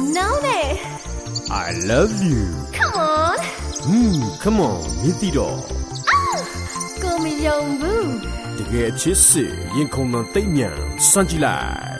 know that. I love you. Come on. Hmm, come on, မြစ်တီတော်။ကိုမယုံဘူး။တကယ်ချစ်စစ်ရင်ခုန်တော်တိတ်မြန်စွန့်ကြည့်လိုက်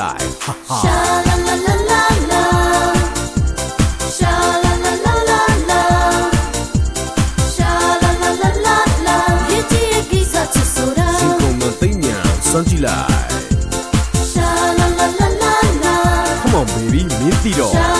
哈哈。天空的飞鸟，升起来。Come on baby，你没醉着。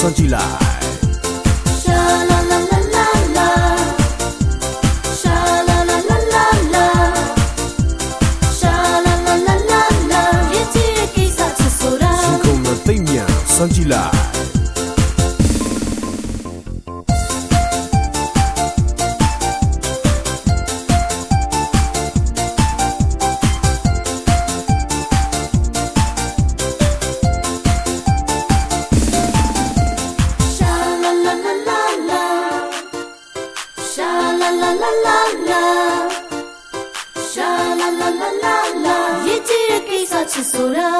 双击啦！沙啦啦啦啦啦，沙啦啦啦啦啦，沙啦啦啦啦啦，越听越给撒起嗦啦！成功了，对面双击啦！la sha la la la la la ရည်ကြည်ကိစ္စချစ်ဆိုတာ